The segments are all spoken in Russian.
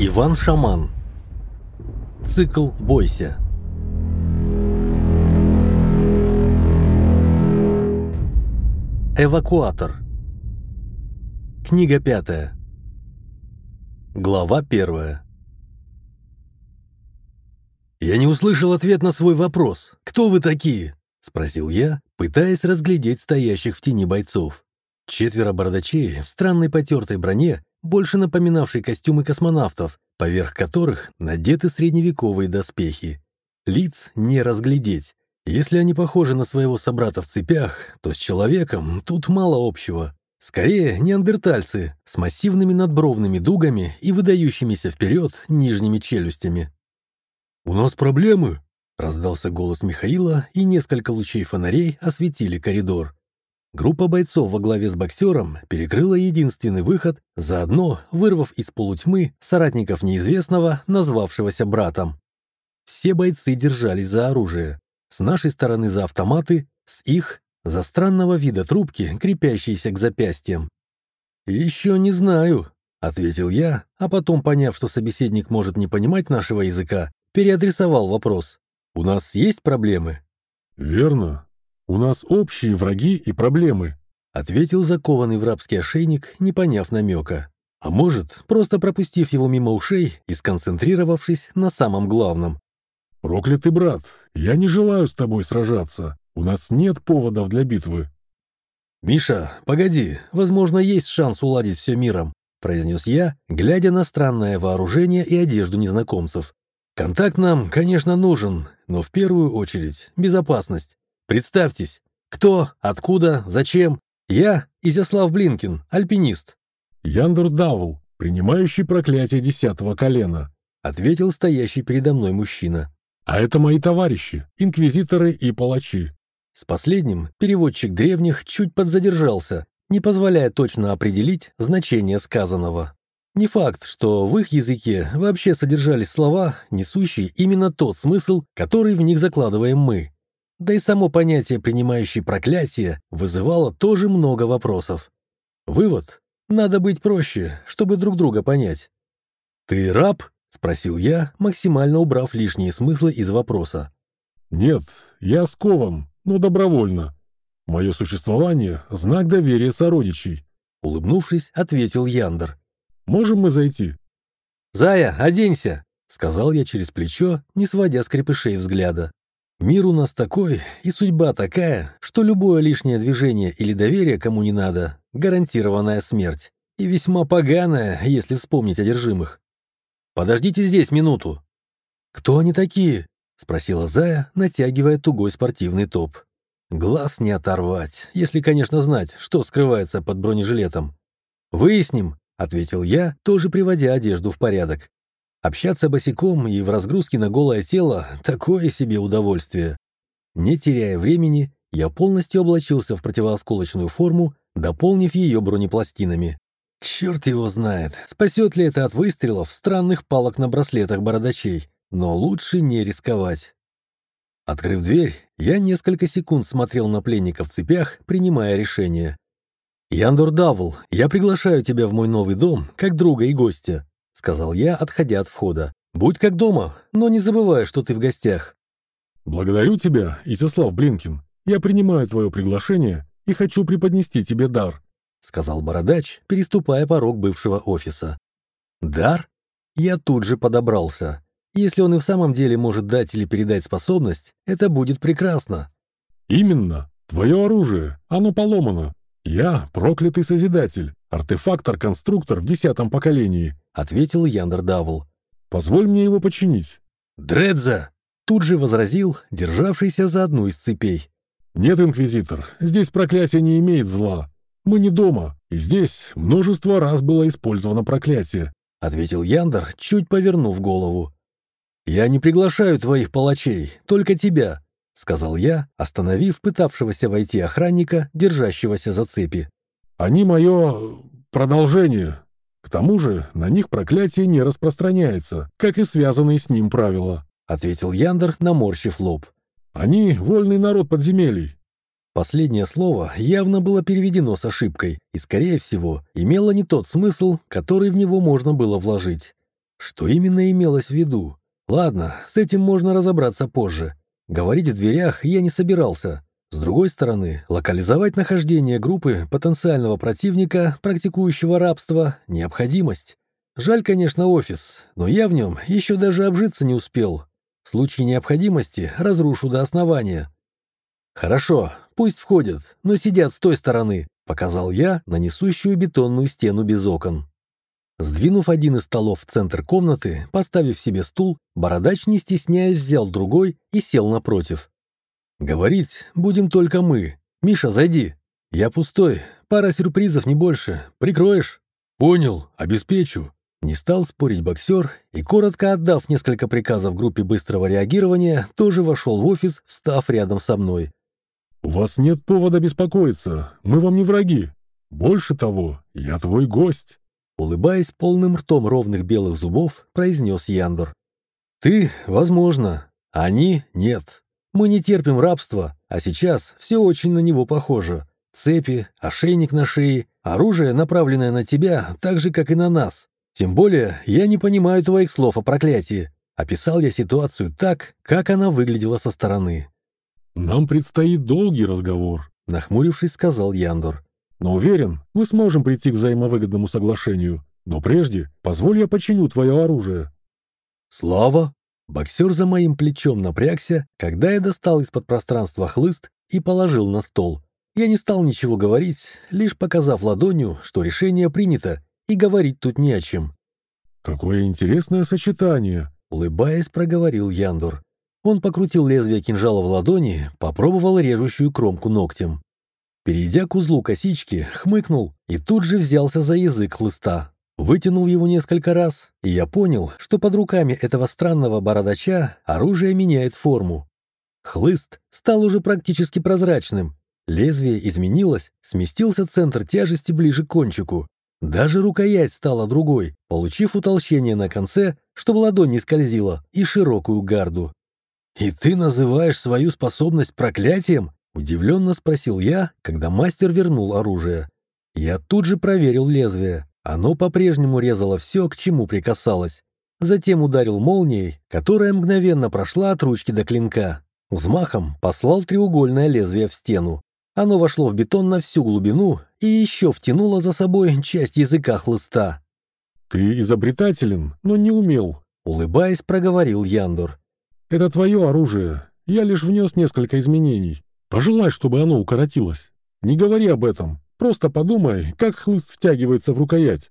Иван Шаман. Цикл «Бойся». Эвакуатор. Книга пятая. Глава первая. «Я не услышал ответ на свой вопрос. Кто вы такие?» — спросил я, пытаясь разглядеть стоящих в тени бойцов. Четверо бардачей в странной потертой броне, больше напоминавшей костюмы космонавтов, поверх которых надеты средневековые доспехи. Лиц не разглядеть. Если они похожи на своего собрата в цепях, то с человеком тут мало общего. Скорее, неандертальцы с массивными надбровными дугами и выдающимися вперед нижними челюстями. «У нас проблемы!» — раздался голос Михаила, и несколько лучей фонарей осветили коридор. Группа бойцов во главе с боксером перекрыла единственный выход, заодно вырвав из полутьмы соратников неизвестного, назвавшегося братом. Все бойцы держались за оружие. С нашей стороны за автоматы, с их — за странного вида трубки, крепящиеся к запястьям. «Еще не знаю», — ответил я, а потом, поняв, что собеседник может не понимать нашего языка, переадресовал вопрос. «У нас есть проблемы?» «Верно. У нас общие враги и проблемы», — ответил закованный в рабский ошейник, не поняв намека. А может, просто пропустив его мимо ушей и сконцентрировавшись на самом главном. «Проклятый брат, я не желаю с тобой сражаться. У нас нет поводов для битвы». «Миша, погоди, возможно, есть шанс уладить все миром», — произнес я, глядя на странное вооружение и одежду незнакомцев. «Контакт нам, конечно, нужен, но в первую очередь безопасность. Представьтесь, кто, откуда, зачем? Я Изяслав Блинкин, альпинист. Яндер Давл, принимающий проклятие десятого колена, ответил стоящий передо мной мужчина. А это мои товарищи, инквизиторы и палачи. С последним переводчик древних чуть подзадержался, не позволяя точно определить значение сказанного. Не факт, что в их языке вообще содержались слова, несущие именно тот смысл, который в них закладываем мы. Да и само понятие «принимающий проклятие» вызывало тоже много вопросов. Вывод — надо быть проще, чтобы друг друга понять. «Ты раб?» — спросил я, максимально убрав лишние смыслы из вопроса. «Нет, я скован, но добровольно. Мое существование — знак доверия сородичей», — улыбнувшись, ответил Яндер. «Можем мы зайти?» «Зая, оденься!» — сказал я через плечо, не сводя с крепышей взгляда. Мир у нас такой, и судьба такая, что любое лишнее движение или доверие кому не надо — гарантированная смерть. И весьма поганая, если вспомнить одержимых. «Подождите здесь минуту». «Кто они такие?» — спросила Зая, натягивая тугой спортивный топ. «Глаз не оторвать, если, конечно, знать, что скрывается под бронежилетом». «Выясним», — ответил я, тоже приводя одежду в порядок. Общаться босиком и в разгрузке на голое тело – такое себе удовольствие. Не теряя времени, я полностью облачился в противоосколочную форму, дополнив ее бронепластинами. Черт его знает, спасет ли это от выстрелов странных палок на браслетах бородачей, но лучше не рисковать. Открыв дверь, я несколько секунд смотрел на пленника в цепях, принимая решение. «Яндор Давл, я приглашаю тебя в мой новый дом, как друга и гостя сказал я, отходя от входа. «Будь как дома, но не забывай, что ты в гостях». «Благодарю тебя, Изяслав Блинкин. Я принимаю твое приглашение и хочу преподнести тебе дар», сказал бородач, переступая порог бывшего офиса. «Дар?» Я тут же подобрался. Если он и в самом деле может дать или передать способность, это будет прекрасно. «Именно. Твое оружие. Оно поломано. Я проклятый Созидатель, артефактор-конструктор в десятом поколении ответил Яндер Давл. «Позволь мне его починить». «Дредза!» Тут же возразил, державшийся за одну из цепей. «Нет, Инквизитор, здесь проклятие не имеет зла. Мы не дома, и здесь множество раз было использовано проклятие», ответил Яндер, чуть повернув голову. «Я не приглашаю твоих палачей, только тебя», сказал я, остановив пытавшегося войти охранника, держащегося за цепи. «Они мое продолжение», к тому же на них проклятие не распространяется, как и связанные с ним правила», — ответил Яндер, наморщив лоб. «Они — вольный народ подземелий». Последнее слово явно было переведено с ошибкой и, скорее всего, имело не тот смысл, который в него можно было вложить. Что именно имелось в виду? Ладно, с этим можно разобраться позже. Говорить в дверях я не собирался. С другой стороны, локализовать нахождение группы потенциального противника, практикующего рабство, необходимость. Жаль, конечно, офис, но я в нем еще даже обжиться не успел. В случае необходимости разрушу до основания. Хорошо, пусть входят, но сидят с той стороны, показал я на несущую бетонную стену без окон. Сдвинув один из столов в центр комнаты, поставив себе стул, бородач, не стесняясь, взял другой и сел напротив. «Говорить будем только мы. Миша, зайди. Я пустой. Пара сюрпризов, не больше. Прикроешь?» «Понял. Обеспечу». Не стал спорить боксер и, коротко отдав несколько приказов группе быстрого реагирования, тоже вошел в офис, встав рядом со мной. «У вас нет повода беспокоиться. Мы вам не враги. Больше того, я твой гость». Улыбаясь полным ртом ровных белых зубов, произнес Яндор. «Ты, возможно. Они — нет. Мы не терпим рабства, а сейчас все очень на него похоже. Цепи, ошейник на шее, оружие, направленное на тебя, так же, как и на нас. Тем более, я не понимаю твоих слов о проклятии. Описал я ситуацию так, как она выглядела со стороны. «Нам предстоит долгий разговор», — нахмурившись, сказал Яндор. Но уверен, мы сможем прийти к взаимовыгодному соглашению. Но прежде позволь я починю твое оружие». «Слава!» Боксер за моим плечом напрягся, когда я достал из-под пространства хлыст и положил на стол. Я не стал ничего говорить, лишь показав ладонью, что решение принято, и говорить тут не о чем. «Какое интересное сочетание!» — улыбаясь, проговорил Яндор. Он покрутил лезвие кинжала в ладони, попробовал режущую кромку ногтем. Перейдя к узлу косички, хмыкнул и тут же взялся за язык хлыста. Вытянул его несколько раз, и я понял, что под руками этого странного бородача оружие меняет форму. Хлыст стал уже практически прозрачным. Лезвие изменилось, сместился центр тяжести ближе к кончику. Даже рукоять стала другой, получив утолщение на конце, чтобы ладонь не скользила, и широкую гарду. «И ты называешь свою способность проклятием?» Удивленно спросил я, когда мастер вернул оружие. Я тут же проверил лезвие. Оно по-прежнему резало все, к чему прикасалось. Затем ударил молнией, которая мгновенно прошла от ручки до клинка. Взмахом послал треугольное лезвие в стену. Оно вошло в бетон на всю глубину и еще втянуло за собой часть языка хлыста. «Ты изобретателен, но не умел», — улыбаясь, проговорил Яндор. «Это твое оружие. Я лишь внес несколько изменений. Пожелай, чтобы оно укоротилось. Не говори об этом. Просто подумай, как хлыст втягивается в рукоять.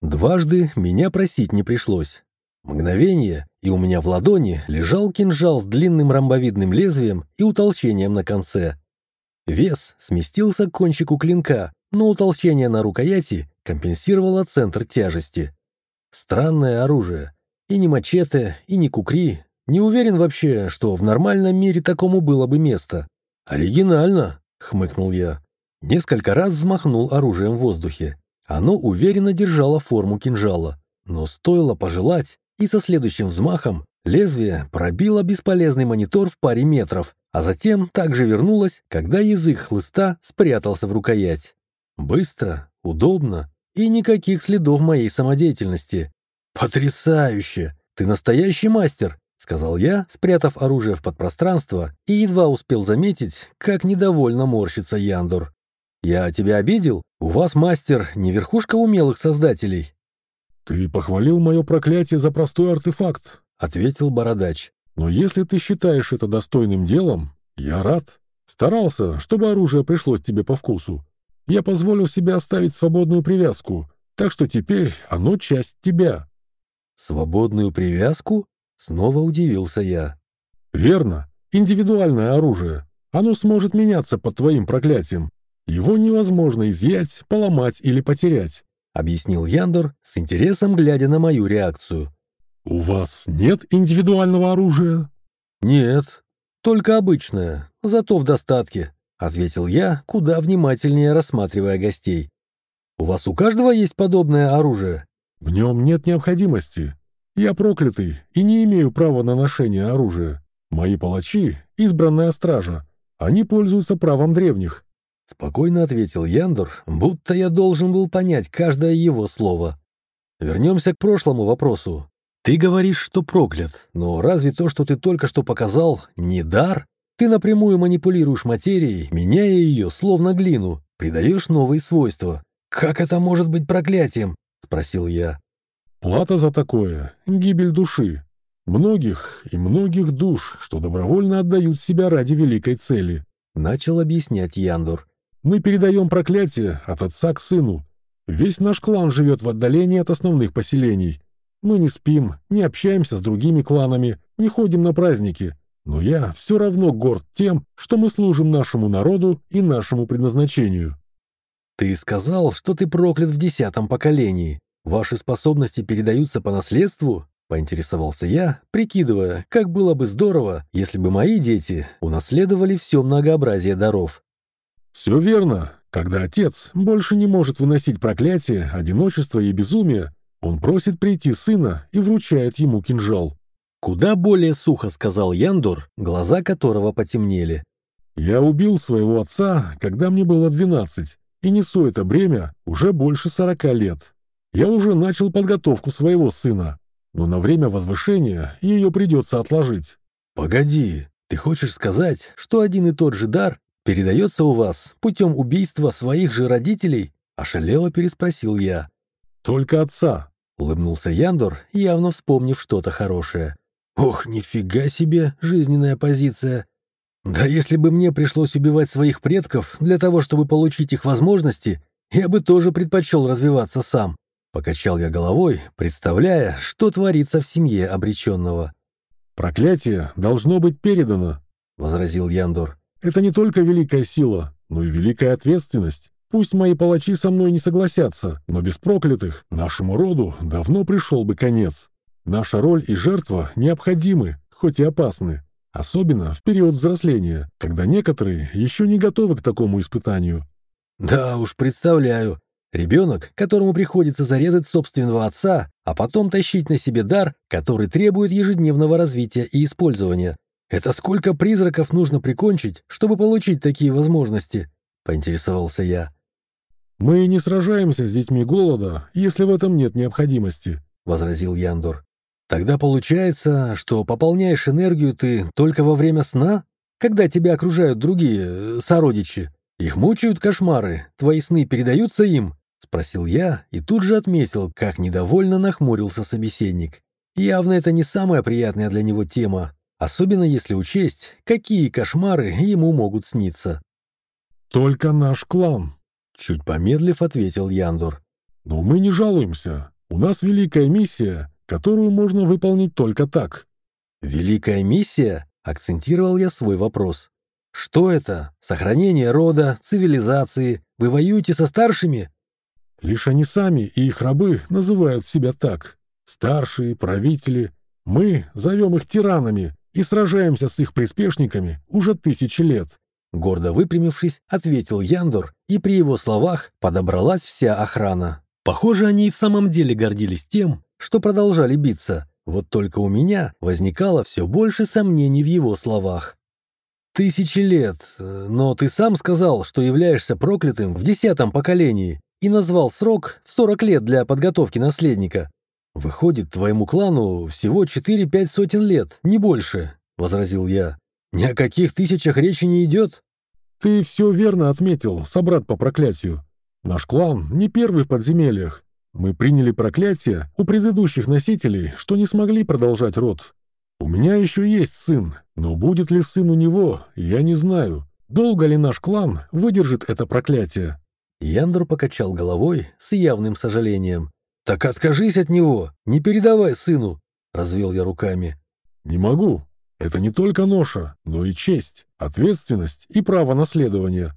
Дважды меня просить не пришлось. Мгновение, и у меня в ладони лежал кинжал с длинным ромбовидным лезвием и утолщением на конце. Вес сместился к кончику клинка, но утолщение на рукояти компенсировало центр тяжести. Странное оружие. И не мачете, и не кукри. Не уверен вообще, что в нормальном мире такому было бы место. «Оригинально», — хмыкнул я. Несколько раз взмахнул оружием в воздухе. Оно уверенно держало форму кинжала. Но стоило пожелать, и со следующим взмахом лезвие пробило бесполезный монитор в паре метров, а затем также вернулось, когда язык хлыста спрятался в рукоять. Быстро, удобно и никаких следов моей самодеятельности. «Потрясающе! Ты настоящий мастер!» — сказал я, спрятав оружие в подпространство, и едва успел заметить, как недовольно морщится Яндор. «Я тебя обидел? У вас, мастер, не верхушка умелых создателей». «Ты похвалил мое проклятие за простой артефакт», — ответил Бородач. «Но если ты считаешь это достойным делом, я рад. Старался, чтобы оружие пришлось тебе по вкусу. Я позволил себе оставить свободную привязку, так что теперь оно часть тебя». «Свободную привязку?» Снова удивился я. «Верно. Индивидуальное оружие. Оно сможет меняться под твоим проклятием. Его невозможно изъять, поломать или потерять», — объяснил Яндор, с интересом глядя на мою реакцию. «У вас нет индивидуального оружия?» «Нет, только обычное, зато в достатке», — ответил я, куда внимательнее рассматривая гостей. «У вас у каждого есть подобное оружие?» «В нем нет необходимости. Я проклятый и не имею права на ношение оружия. Мои палачи — избранная стража. Они пользуются правом древних». Спокойно ответил Яндор, будто я должен был понять каждое его слово. вернемся к прошлому вопросу. Ты говоришь, что проклят, но разве то, что ты только что показал, не дар? Ты напрямую манипулируешь материей, меняя ее, словно глину, придаешь новые свойства. Как это может быть проклятием? Спросил я. Плата за такое — гибель души. Многих и многих душ, что добровольно отдают себя ради великой цели. Начал объяснять Яндур. Мы передаем проклятие от отца к сыну. Весь наш клан живет в отдалении от основных поселений. Мы не спим, не общаемся с другими кланами, не ходим на праздники. Но я все равно горд тем, что мы служим нашему народу и нашему предназначению. Ты сказал, что ты проклят в десятом поколении. Ваши способности передаются по наследству? Поинтересовался я, прикидывая, как было бы здорово, если бы мои дети унаследовали все многообразие даров. Все верно. Когда отец больше не может выносить проклятие, одиночество и безумие, он просит прийти сына и вручает ему кинжал. Куда более сухо сказал Яндор, глаза которого потемнели. «Я убил своего отца, когда мне было двенадцать, и несу это бремя уже больше сорока лет. Я уже начал подготовку своего сына, но на время возвышения ее придется отложить». «Погоди, ты хочешь сказать, что один и тот же дар передается у вас путем убийства своих же родителей?» – ошалело переспросил я. «Только отца», Улыбнулся Яндор, явно вспомнив что-то хорошее. «Ох, нифига себе жизненная позиция! Да если бы мне пришлось убивать своих предков для того, чтобы получить их возможности, я бы тоже предпочел развиваться сам». Покачал я головой, представляя, что творится в семье обреченного. «Проклятие должно быть передано», — возразил Яндор. «Это не только великая сила, но и великая ответственность. Пусть мои палачи со мной не согласятся, но без проклятых нашему роду давно пришел бы конец. Наша роль и жертва необходимы, хоть и опасны. Особенно в период взросления, когда некоторые еще не готовы к такому испытанию. Да уж, представляю. Ребенок, которому приходится зарезать собственного отца, а потом тащить на себе дар, который требует ежедневного развития и использования. Это сколько призраков нужно прикончить, чтобы получить такие возможности? Поинтересовался я. «Мы не сражаемся с детьми голода, если в этом нет необходимости», — возразил Яндор. «Тогда получается, что пополняешь энергию ты только во время сна, когда тебя окружают другие э, сородичи. Их мучают кошмары, твои сны передаются им?» — спросил я и тут же отметил, как недовольно нахмурился собеседник. Явно это не самая приятная для него тема, особенно если учесть, какие кошмары ему могут сниться. «Только наш клан», Чуть помедлив, ответил Яндор. «Но мы не жалуемся. У нас великая миссия, которую можно выполнить только так». «Великая миссия?» — акцентировал я свой вопрос. «Что это? Сохранение рода, цивилизации? Вы воюете со старшими?» «Лишь они сами и их рабы называют себя так. Старшие, правители. Мы зовем их тиранами и сражаемся с их приспешниками уже тысячи лет. Гордо выпрямившись, ответил Яндор, и при его словах подобралась вся охрана. Похоже, они и в самом деле гордились тем, что продолжали биться. Вот только у меня возникало все больше сомнений в его словах. «Тысячи лет, но ты сам сказал, что являешься проклятым в десятом поколении и назвал срок в сорок лет для подготовки наследника. Выходит, твоему клану всего четыре-пять сотен лет, не больше», — возразил я. «Ни о каких тысячах речи не идет». «Ты все верно отметил, собрат по проклятию. Наш клан не первый в подземельях. Мы приняли проклятие у предыдущих носителей, что не смогли продолжать род. У меня еще есть сын, но будет ли сын у него, я не знаю. Долго ли наш клан выдержит это проклятие?» Яндр покачал головой с явным сожалением. «Так откажись от него, не передавай сыну!» — развел я руками. «Не могу. Это не только ноша, но и честь, ответственность и право наследования.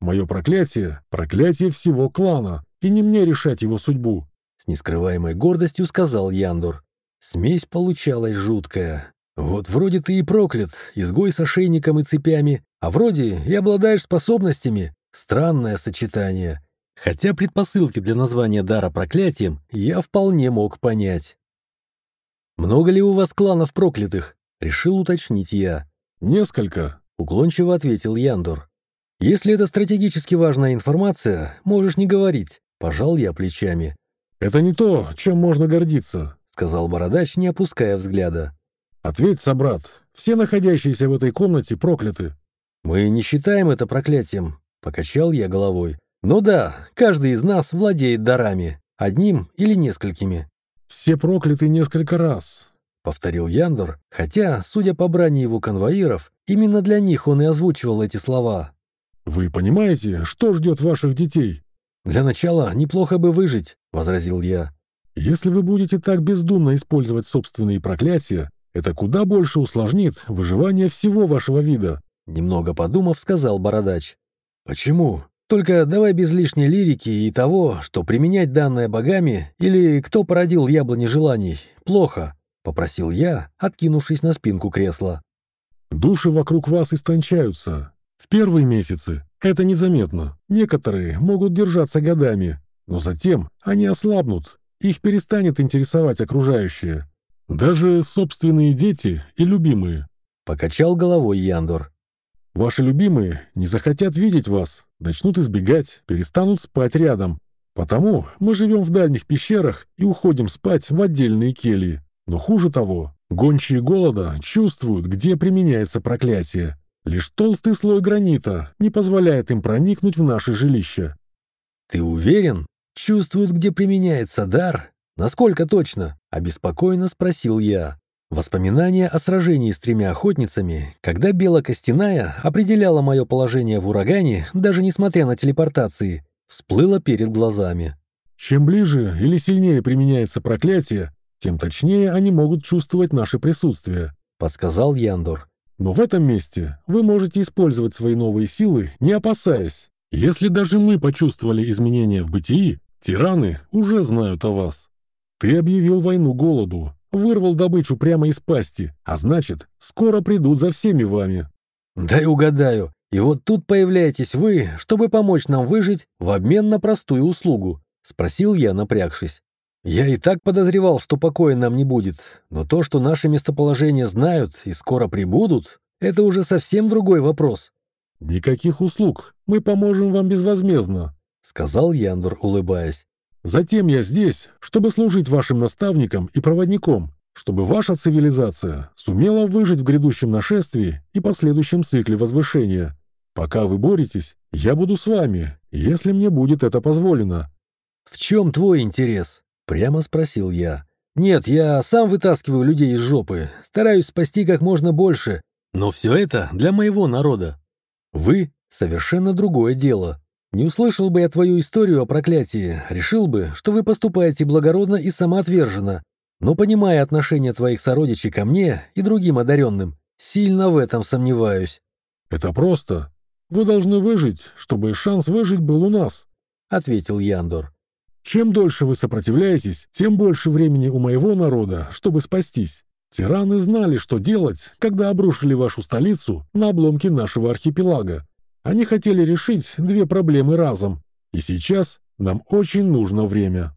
Мое проклятие — проклятие всего клана, и не мне решать его судьбу. С нескрываемой гордостью сказал Яндор. Смесь получалась жуткая. Вот вроде ты и проклят, изгой с ошейником и цепями, а вроде и обладаешь способностями. Странное сочетание. Хотя предпосылки для названия дара проклятием я вполне мог понять. «Много ли у вас кланов проклятых?» Решил уточнить я. «Несколько», — уклончиво ответил Яндор. «Если это стратегически важная информация, можешь не говорить», — пожал я плечами. Это не то, чем можно гордиться», — сказал бородач, не опуская взгляда. «Ответь, собрат, все находящиеся в этой комнате прокляты». «Мы не считаем это проклятием», — покачал я головой. «Ну да, каждый из нас владеет дарами, одним или несколькими». «Все прокляты несколько раз», — повторил Яндор, хотя, судя по брани его конвоиров, именно для них он и озвучивал эти слова. «Вы понимаете, что ждет ваших детей?» «Для начала неплохо бы выжить», — возразил я. «Если вы будете так бездумно использовать собственные проклятия, это куда больше усложнит выживание всего вашего вида. Немного подумав, сказал Бородач. Почему? Только давай без лишней лирики и того, что применять данное богами или кто породил яблони желаний, плохо, попросил я, откинувшись на спинку кресла. Души вокруг вас истончаются. В первые месяцы это незаметно. Некоторые могут держаться годами, но затем они ослабнут, их перестанет интересовать окружающее. Даже собственные дети и любимые. Покачал головой Яндор. Ваши любимые не захотят видеть вас, начнут избегать, перестанут спать рядом. Потому мы живем в дальних пещерах и уходим спать в отдельные кельи. Но хуже того, гончие голода чувствуют, где применяется проклятие. Лишь толстый слой гранита не позволяет им проникнуть в наше жилище. «Ты уверен? Чувствуют, где применяется дар?» «Насколько точно?» – обеспокоенно спросил я. Воспоминания о сражении с тремя охотницами, когда Бела Костяная определяла мое положение в урагане, даже несмотря на телепортации, всплыло перед глазами. «Чем ближе или сильнее применяется проклятие, тем точнее они могут чувствовать наше присутствие», — подсказал Яндор. «Но в этом месте вы можете использовать свои новые силы, не опасаясь. Если даже мы почувствовали изменения в бытии, тираны уже знают о вас». Ты объявил войну голоду, вырвал добычу прямо из пасти, а значит, скоро придут за всеми вами. Дай угадаю, и вот тут появляетесь вы, чтобы помочь нам выжить в обмен на простую услугу, спросил я, напрягшись. Я и так подозревал, что покоя нам не будет, но то, что наше местоположение знают и скоро прибудут, это уже совсем другой вопрос. «Никаких услуг, мы поможем вам безвозмездно», — сказал Яндор, улыбаясь. Затем я здесь, чтобы служить вашим наставником и проводником, чтобы ваша цивилизация сумела выжить в грядущем нашествии и последующем цикле возвышения. Пока вы боретесь, я буду с вами, если мне будет это позволено». «В чем твой интерес?» — прямо спросил я. «Нет, я сам вытаскиваю людей из жопы, стараюсь спасти как можно больше, но все это для моего народа. Вы — совершенно другое дело. Не услышал бы я твою историю о проклятии, решил бы, что вы поступаете благородно и самоотверженно, но, понимая отношение твоих сородичей ко мне и другим одаренным, сильно в этом сомневаюсь». «Это просто. Вы должны выжить, чтобы шанс выжить был у нас», — ответил Яндор. «Чем дольше вы сопротивляетесь, тем больше времени у моего народа, чтобы спастись. Тираны знали, что делать, когда обрушили вашу столицу на обломки нашего архипелага. Они хотели решить две проблемы разом, и сейчас нам очень нужно время.